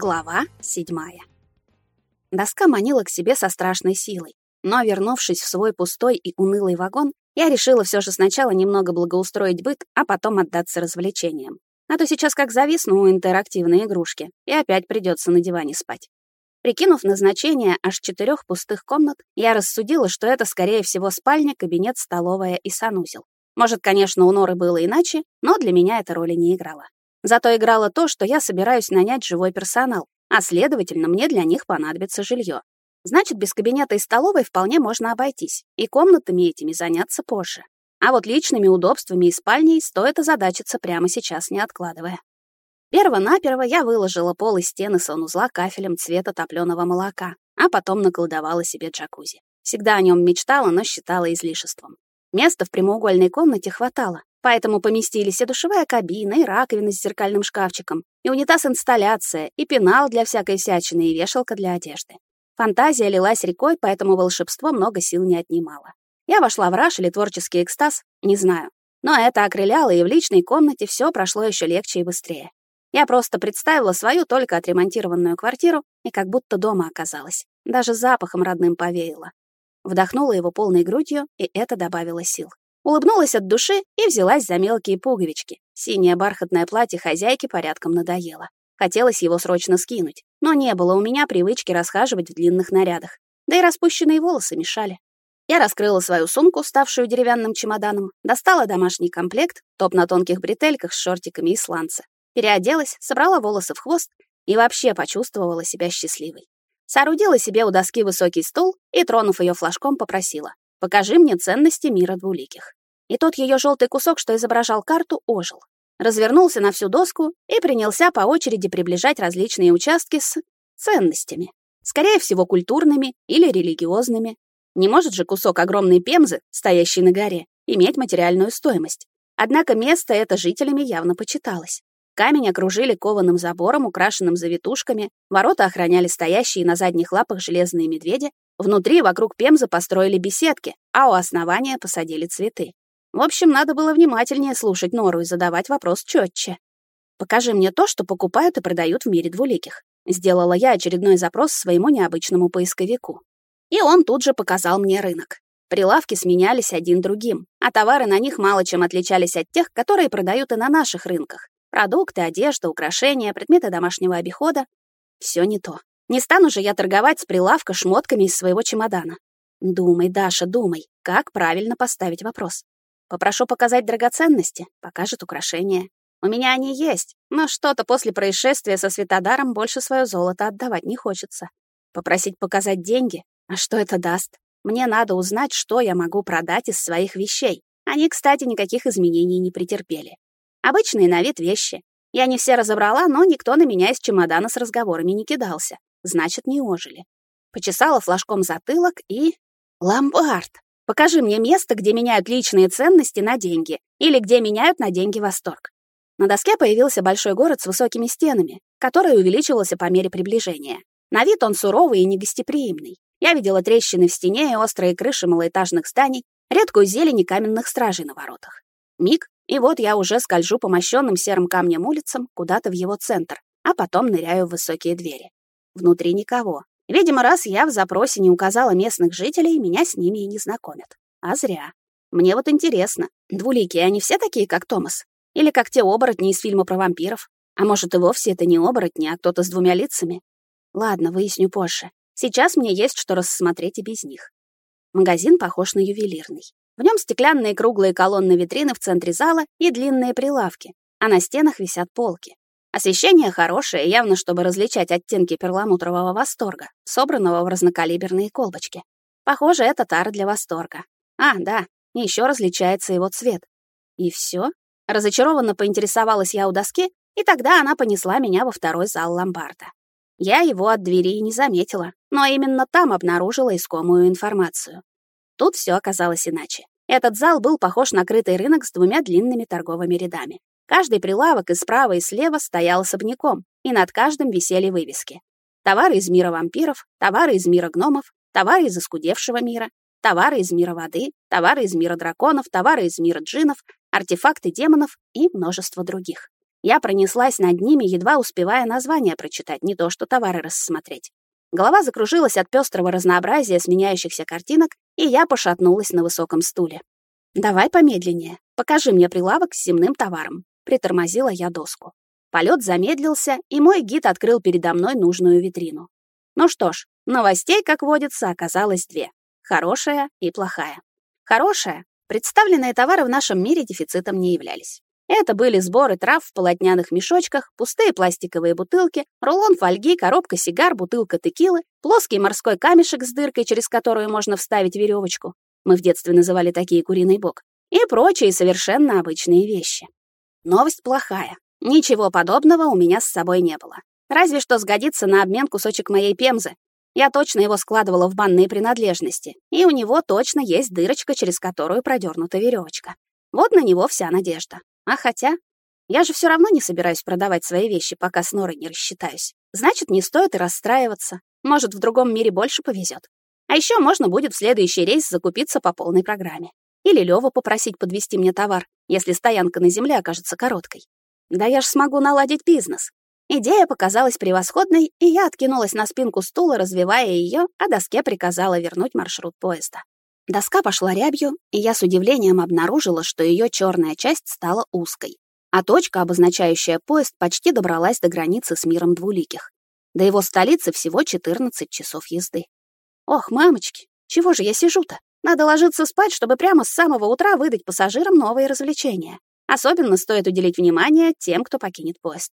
Глава седьмая. Доска манила к себе со страшной силой, но, вернувшись в свой пустой и унылый вагон, я решила все же сначала немного благоустроить быт, а потом отдаться развлечениям. А то сейчас как зависну у интерактивной игрушки, и опять придется на диване спать. Прикинув назначение аж четырех пустых комнат, я рассудила, что это, скорее всего, спальня, кабинет, столовая и санузел. Может, конечно, у Норы было иначе, но для меня эта роли не играла. Зато играло то, что я собираюсь нанять живой персонал, а, следовательно, мне для них понадобится жилье. Значит, без кабинета и столовой вполне можно обойтись, и комнатами этими заняться позже. А вот личными удобствами и спальней стоит озадачиться прямо сейчас, не откладывая. Перво-наперво я выложила пол и стены санузла кафелем цвета топлёного молока, а потом наколдовала себе джакузи. Всегда о нем мечтала, но считала излишеством. Места в прямоугольной комнате хватало, Поэтому поместились и душевая кабина, и раковина с зеркальным шкафчиком, и унитаз-инсталляция, и пенал для всякой всячины, и вешалка для одежды. Фантазия лилась рекой, поэтому волшебство много сил не отнимало. Я вошла в раж или творческий экстаз, не знаю. Но это окрыляло, и в личной комнате все прошло еще легче и быстрее. Я просто представила свою только отремонтированную квартиру и как будто дома оказалась. Даже запахом родным повеяло. Вдохнула его полной грудью, и это добавило сил. Улыбнулась от души и взялась за мелкие пуговички. Синее бархатное платье хозяйки порядком надоело. Хотелось его срочно скинуть, но не было у меня привычки расхаживать в длинных нарядах. Да и распущенные волосы мешали. Я раскрыла свою сумку, ставшую деревянным чемоданом, достала домашний комплект, топ на тонких бретельках с шортиками и сланца. Переоделась, собрала волосы в хвост и вообще почувствовала себя счастливой. Соорудила себе у доски высокий стул и, тронув ее флажком, попросила. Покажи мне ценности мира двуликих. И тот ее желтый кусок, что изображал карту, ожил. Развернулся на всю доску и принялся по очереди приближать различные участки с ценностями. Скорее всего, культурными или религиозными. Не может же кусок огромной пемзы, стоящей на горе, иметь материальную стоимость. Однако место это жителями явно почиталось. Камень окружили кованым забором, украшенным завитушками, ворота охраняли стоящие на задних лапах железные медведи, Внутри вокруг Пемзы построили беседки, а у основания посадили цветы. В общем, надо было внимательнее слушать Нору и задавать вопрос четче. «Покажи мне то, что покупают и продают в мире двуликих». Сделала я очередной запрос своему необычному поисковику. И он тут же показал мне рынок. Прилавки сменялись один другим, а товары на них мало чем отличались от тех, которые продают и на наших рынках. Продукты, одежда, украшения, предметы домашнего обихода — все не то. Не стану же я торговать с прилавка шмотками из своего чемодана. Думай, Даша, думай, как правильно поставить вопрос. Попрошу показать драгоценности, покажет украшения. У меня они есть, но что-то после происшествия со Светодаром больше свое золото отдавать не хочется. Попросить показать деньги? А что это даст? Мне надо узнать, что я могу продать из своих вещей. Они, кстати, никаких изменений не претерпели. Обычные на вид вещи. Я не все разобрала, но никто на меня из чемодана с разговорами не кидался значит, не ожили. Почесала флажком затылок и... Ломбард! Покажи мне место, где меняют личные ценности на деньги или где меняют на деньги восторг. На доске появился большой город с высокими стенами, который увеличивался по мере приближения. На вид он суровый и негостеприимный. Я видела трещины в стене и острые крыши малоэтажных зданий, редкую зелень и каменных стражей на воротах. Миг, и вот я уже скольжу по мощенным серым камнем улицам куда-то в его центр, а потом ныряю в высокие двери. Внутри никого. Видимо, раз я в запросе не указала местных жителей, меня с ними и не знакомят. А зря. Мне вот интересно, двуликие они все такие, как Томас? Или как те оборотни из фильма про вампиров? А может, и вовсе это не оборотни, а кто-то с двумя лицами? Ладно, выясню позже. Сейчас мне есть что рассмотреть и без них. Магазин похож на ювелирный. В нем стеклянные круглые колонны витрины в центре зала и длинные прилавки, а на стенах висят полки. Освещение хорошее, явно чтобы различать оттенки перламутрового восторга, собранного в разнокалиберные колбочки. Похоже, это тара для восторга. А, да, еще различается его цвет. И все? Разочарованно поинтересовалась я у доски, и тогда она понесла меня во второй зал ломбарда. Я его от двери не заметила, но именно там обнаружила искомую информацию. Тут все оказалось иначе. Этот зал был похож на крытый рынок с двумя длинными торговыми рядами. Каждый прилавок и справа, и слева стоял особняком, и над каждым висели вывески. Товары из мира вампиров, товары из мира гномов, товары из искудевшего мира, товары из мира воды, товары из мира драконов, товары из мира джинов, артефакты демонов и множество других. Я пронеслась над ними, едва успевая название прочитать, не то что товары рассмотреть. Голова закружилась от пестрого разнообразия сменяющихся картинок, и я пошатнулась на высоком стуле. «Давай помедленнее. Покажи мне прилавок с земным товаром», — притормозила я доску. Полет замедлился, и мой гид открыл передо мной нужную витрину. Ну что ж, новостей, как водится, оказалось две. Хорошая и плохая. Хорошая. Представленные товары в нашем мире дефицитом не являлись. Это были сборы трав в полотняных мешочках, пустые пластиковые бутылки, рулон фольги, коробка сигар, бутылка текилы, плоский морской камешек с дыркой, через которую можно вставить веревочку. Мы в детстве называли такие куриный бок. И прочие совершенно обычные вещи. Новость плохая. Ничего подобного у меня с собой не было. Разве что сгодится на обмен кусочек моей пемзы. Я точно его складывала в банные принадлежности, и у него точно есть дырочка, через которую продернута веревочка. Вот на него вся надежда. А хотя, я же все равно не собираюсь продавать свои вещи, пока с Норой не рассчитаюсь. Значит, не стоит и расстраиваться. Может, в другом мире больше повезет. А еще можно будет в следующий рейс закупиться по полной программе. Или Лёву попросить подвести мне товар, если стоянка на земле окажется короткой. Да я ж смогу наладить бизнес. Идея показалась превосходной, и я откинулась на спинку стула, развивая ее, а доске приказала вернуть маршрут поезда. Доска пошла рябью, и я с удивлением обнаружила, что ее черная часть стала узкой, а точка, обозначающая поезд, почти добралась до границы с миром двуликих. До его столицы всего 14 часов езды. Ох, мамочки, чего же я сижу-то? Надо ложиться спать, чтобы прямо с самого утра выдать пассажирам новые развлечения. Особенно стоит уделить внимание тем, кто покинет поезд.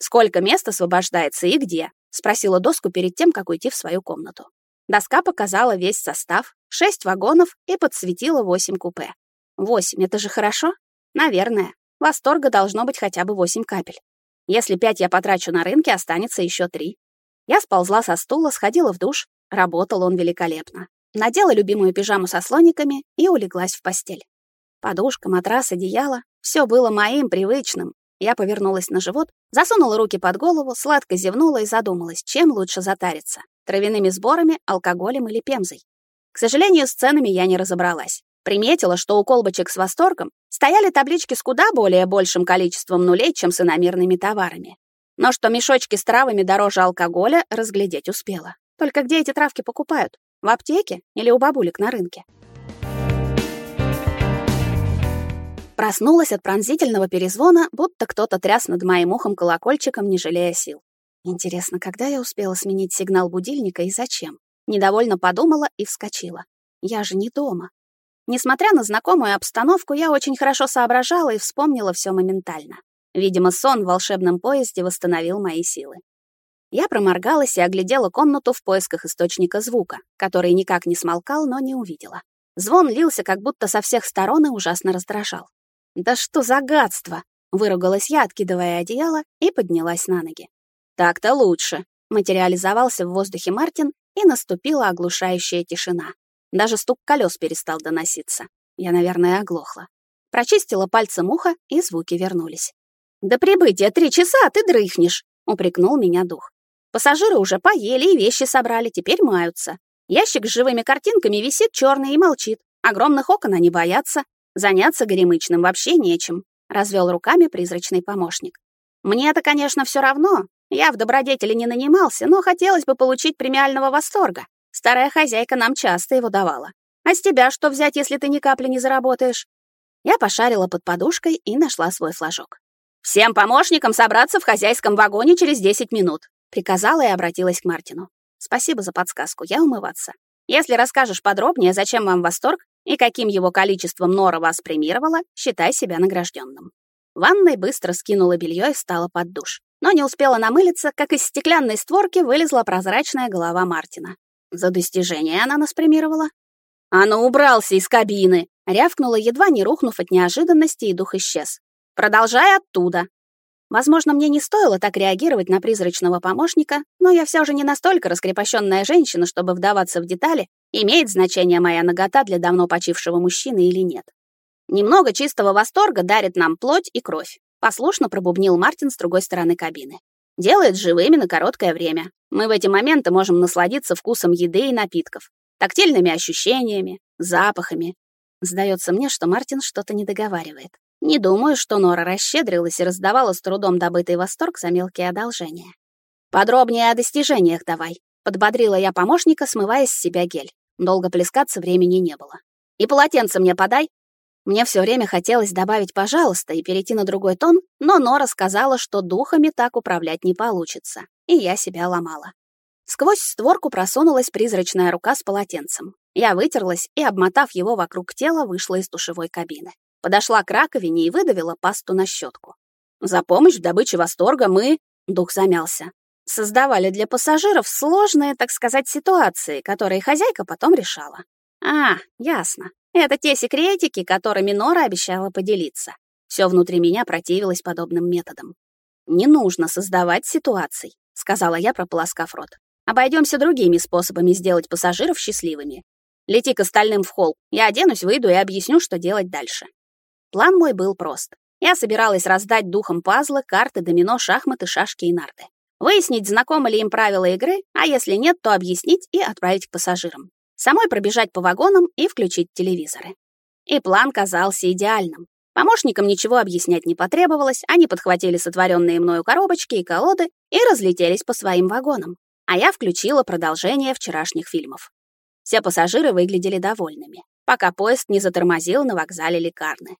«Сколько мест освобождается и где?» — спросила доску перед тем, как уйти в свою комнату. Доска показала весь состав, шесть вагонов и подсветила восемь купе. Восемь — это же хорошо? Наверное. Восторга должно быть хотя бы восемь капель. Если пять я потрачу на рынке, останется еще три. Я сползла со стула, сходила в душ. Работал он великолепно. Надела любимую пижаму со слониками и улеглась в постель. Подушка, матрас, одеяло — все было моим, привычным. Я повернулась на живот, засунула руки под голову, сладко зевнула и задумалась, чем лучше затариться травяными сборами, алкоголем или пемзой. К сожалению, с ценами я не разобралась. Приметила, что у колбочек с восторгом стояли таблички с куда более большим количеством нулей, чем с иномерными товарами. Но что мешочки с травами дороже алкоголя, разглядеть успела. Только где эти травки покупают? В аптеке или у бабулек на рынке? Проснулась от пронзительного перезвона, будто кто-то тряс над моим ухом колокольчиком, не жалея сил. Интересно, когда я успела сменить сигнал будильника и зачем? Недовольно подумала и вскочила. Я же не дома. Несмотря на знакомую обстановку, я очень хорошо соображала и вспомнила все моментально. Видимо, сон в волшебном поезде восстановил мои силы. Я проморгалась и оглядела комнату в поисках источника звука, который никак не смолкал, но не увидела. Звон лился как будто со всех сторон и ужасно раздражал. «Да что за гадство!» — выругалась я, откидывая одеяло, и поднялась на ноги. Так-то лучше. Материализовался в воздухе Мартин, и наступила оглушающая тишина. Даже стук колес перестал доноситься. Я, наверное, оглохла. Прочистила пальцем ухо, и звуки вернулись. «До прибытия три часа, ты дрыхнешь», — упрекнул меня дух. «Пассажиры уже поели и вещи собрали, теперь маются. Ящик с живыми картинками висит черный и молчит. Огромных окон они боятся. Заняться горемычным вообще нечем», — развел руками призрачный помощник. «Мне это, конечно, все равно, я в добродетели не нанимался, но хотелось бы получить премиального восторга. Старая хозяйка нам часто его давала. А с тебя что взять, если ты ни капли не заработаешь? Я пошарила под подушкой и нашла свой флажок. «Всем помощникам собраться в хозяйском вагоне через 10 минут», приказала и обратилась к Мартину. «Спасибо за подсказку, я умываться. Если расскажешь подробнее, зачем вам восторг и каким его количеством Нора вас премировала, считай себя награжденным». Ванной быстро скинула белье и встала под душ но не успела намылиться, как из стеклянной створки вылезла прозрачная голова Мартина. За достижение она нас премировала. «А убрался из кабины!» — рявкнула, едва не рухнув от неожиданности, и дух исчез. «Продолжай оттуда!» Возможно, мне не стоило так реагировать на призрачного помощника, но я все же не настолько раскрепощенная женщина, чтобы вдаваться в детали, имеет значение моя нагота для давно почившего мужчины или нет. Немного чистого восторга дарит нам плоть и кровь. Послушно пробубнил Мартин с другой стороны кабины. Делает живыми на короткое время. Мы в эти моменты можем насладиться вкусом еды и напитков, тактильными ощущениями, запахами. Сдается мне, что Мартин что-то не договаривает. Не думаю, что Нора расщедрилась и раздавала с трудом добытый восторг за мелкие одолжения. «Подробнее о достижениях давай», — подбодрила я помощника, смывая с себя гель. Долго плескаться времени не было. «И полотенце мне подай». Мне все время хотелось добавить «пожалуйста» и перейти на другой тон, но Нора сказала, что духами так управлять не получится, и я себя ломала. Сквозь створку просунулась призрачная рука с полотенцем. Я вытерлась и, обмотав его вокруг тела, вышла из душевой кабины. Подошла к раковине и выдавила пасту на щетку. «За помощь в добыче восторга мы...» Дух замялся. Создавали для пассажиров сложные, так сказать, ситуации, которые хозяйка потом решала. А, ясно. Это те секретики, которыми Нора обещала поделиться. Все внутри меня противилось подобным методам. «Не нужно создавать ситуаций», — сказала я, прополоскав рот. Обойдемся другими способами сделать пассажиров счастливыми. Лети к остальным в холл. Я оденусь, выйду и объясню, что делать дальше. План мой был прост. Я собиралась раздать духам пазлы, карты, домино, шахматы, шашки и нарды. Выяснить, знакомы ли им правила игры, а если нет, то объяснить и отправить к пассажирам. Самой пробежать по вагонам и включить телевизоры. И план казался идеальным. Помощникам ничего объяснять не потребовалось, они подхватили сотворенные мною коробочки и колоды и разлетелись по своим вагонам а я включила продолжение вчерашних фильмов. Все пассажиры выглядели довольными, пока поезд не затормозил на вокзале Лекарны.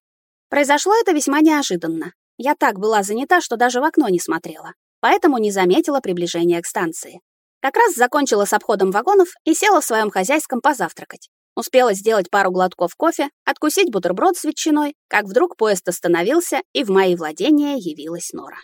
Произошло это весьма неожиданно. Я так была занята, что даже в окно не смотрела, поэтому не заметила приближения к станции. Как раз закончила с обходом вагонов и села в своем хозяйском позавтракать. Успела сделать пару глотков кофе, откусить бутерброд с ветчиной, как вдруг поезд остановился, и в мои владения явилась Нора.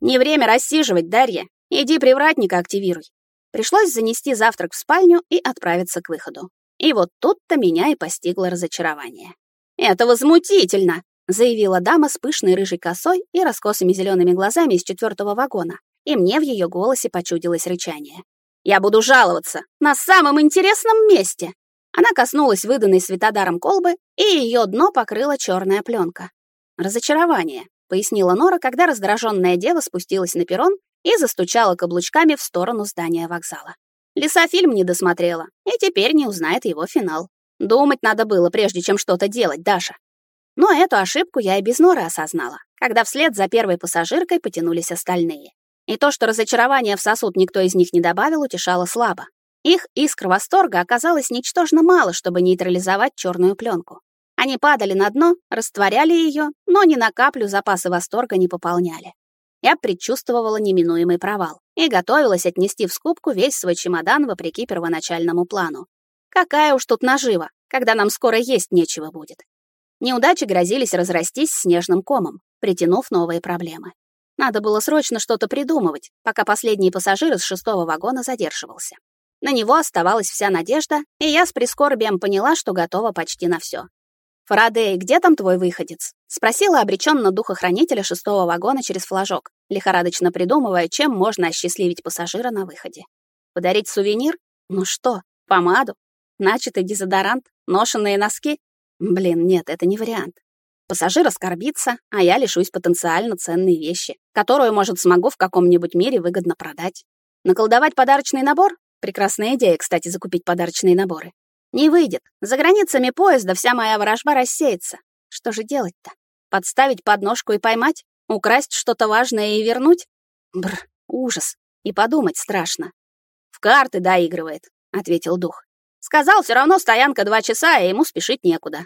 «Не время рассиживать, Дарья. Иди привратника активируй. Пришлось занести завтрак в спальню и отправиться к выходу. И вот тут-то меня и постигло разочарование. «Это возмутительно!» — заявила дама с пышной рыжей косой и раскосыми зелеными глазами из четвертого вагона, и мне в ее голосе почудилось рычание. «Я буду жаловаться! На самом интересном месте!» Она коснулась выданной светодаром колбы, и ее дно покрыла черная пленка. «Разочарование», — пояснила Нора, когда раздраженная дева спустилась на перрон и застучала каблучками в сторону здания вокзала. Лиса фильм не досмотрела, и теперь не узнает его финал. Думать надо было, прежде чем что-то делать, Даша. Но эту ошибку я и без Норы осознала, когда вслед за первой пассажиркой потянулись остальные. И то, что разочарование в сосуд никто из них не добавил, утешало слабо. Их искр восторга оказалось ничтожно мало, чтобы нейтрализовать черную пленку. Они падали на дно, растворяли ее, но ни на каплю запасы восторга не пополняли я предчувствовала неминуемый провал и готовилась отнести в скупку весь свой чемодан вопреки первоначальному плану. Какая уж тут нажива, когда нам скоро есть нечего будет. Неудачи грозились разрастись снежным комом, притянув новые проблемы. Надо было срочно что-то придумывать, пока последний пассажир из шестого вагона задерживался. На него оставалась вся надежда, и я с прискорбием поняла, что готова почти на все. «Фарадей, где там твой выходец?» — спросила обреченно духохранителя шестого вагона через флажок, лихорадочно придумывая, чем можно осчастливить пассажира на выходе. Подарить сувенир? Ну что, помаду? Начатый дезодорант? Ношенные носки? Блин, нет, это не вариант. Пассажир оскорбится, а я лишусь потенциально ценной вещи, которую, может, смогу в каком-нибудь мире выгодно продать. Наколдовать подарочный набор? Прекрасная идея, кстати, закупить подарочные наборы. Не выйдет. За границами поезда вся моя ворожба рассеется. Что же делать-то? Подставить подножку и поймать? Украсть что-то важное и вернуть? Бр, ужас. И подумать страшно. В карты доигрывает, ответил дух. Сказал, все равно стоянка два часа, и ему спешить некуда.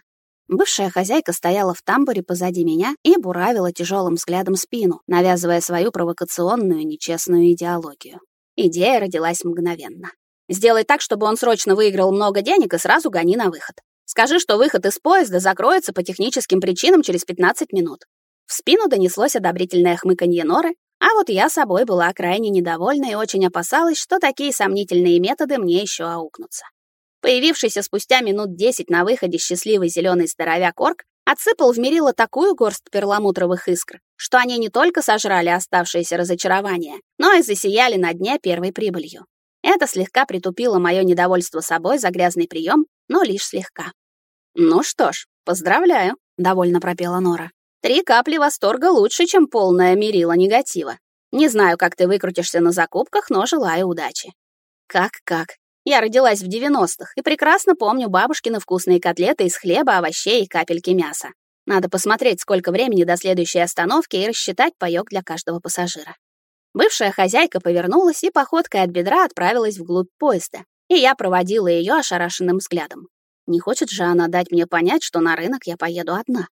Бывшая хозяйка стояла в тамбуре позади меня и буравила тяжелым взглядом спину, навязывая свою провокационную, нечестную идеологию. Идея родилась мгновенно. Сделай так, чтобы он срочно выиграл много денег и сразу гони на выход. Скажи, что выход из поезда закроется по техническим причинам через 15 минут. В спину донеслось одобрительное хмыканье Норы, а вот я собой была крайне недовольна и очень опасалась, что такие сомнительные методы мне еще аукнутся. Появившийся спустя минут 10 на выходе счастливый зеленый здоровяк Орк отсыпал в мерило такую горсть перламутровых искр, что они не только сожрали оставшиеся разочарования, но и засияли на дне первой прибылью. Это слегка притупило мое недовольство собой за грязный прием, но лишь слегка. «Ну что ж, поздравляю», — довольно пропела Нора. «Три капли восторга лучше, чем полная мерила негатива. Не знаю, как ты выкрутишься на закупках, но желаю удачи». «Как-как? Я родилась в 90-х и прекрасно помню бабушкины вкусные котлеты из хлеба, овощей и капельки мяса. Надо посмотреть, сколько времени до следующей остановки и рассчитать паёк для каждого пассажира. Бывшая хозяйка повернулась и походкой от бедра отправилась вглубь поезда, и я проводила ее ошарашенным взглядом. Не хочет же она дать мне понять, что на рынок я поеду одна.